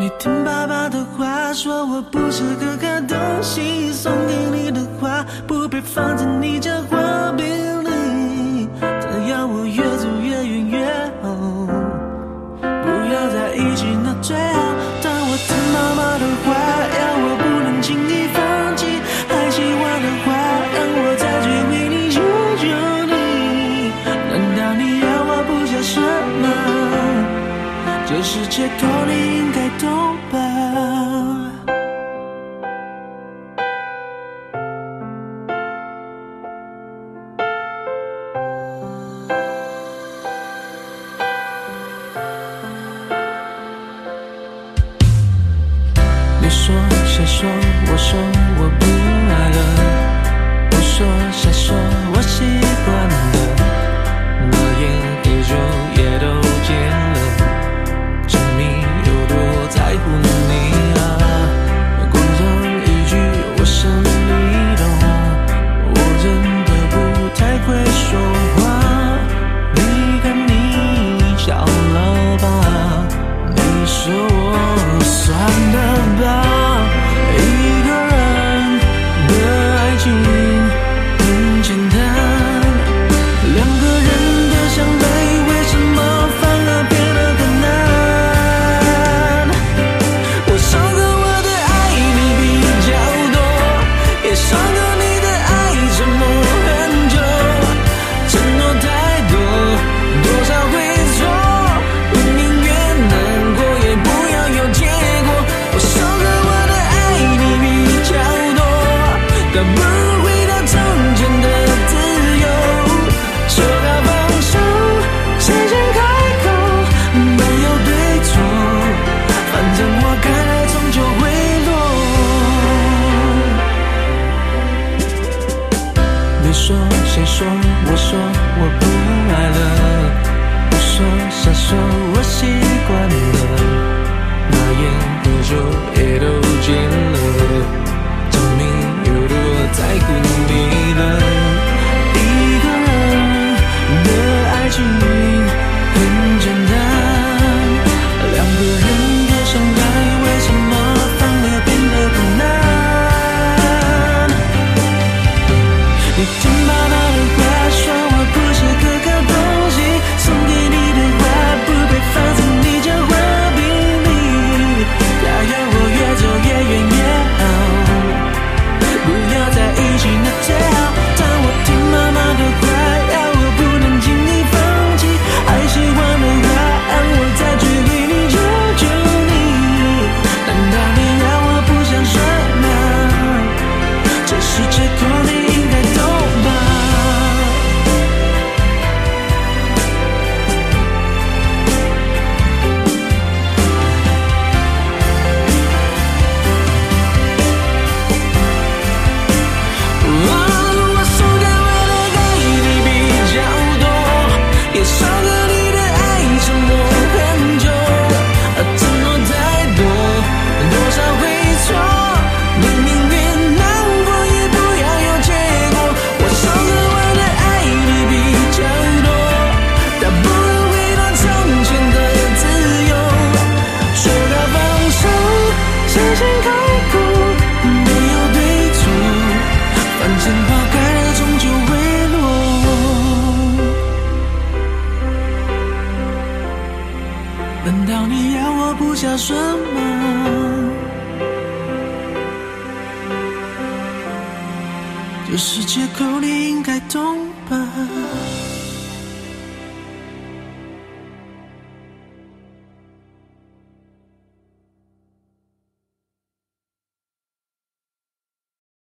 你听爸爸的话，说我不是个好东西，送给你的话，不配放在你家花瓶里，只要我越走越远越好，不要在一起那最好，但我听妈妈的话，要我不能轻易放弃，还喜欢的话。这世界多你应该懂吧。你说谁说我说我不爱了。我说谁说我心说我说我不爱了不说瞎说我习惯了。那烟和酒也都戒了证明有多在乎你了。一个人的爱情先开口，没有对错，反正花开了终究会落。难道你要我不下手吗？这是借口，你应该懂吧？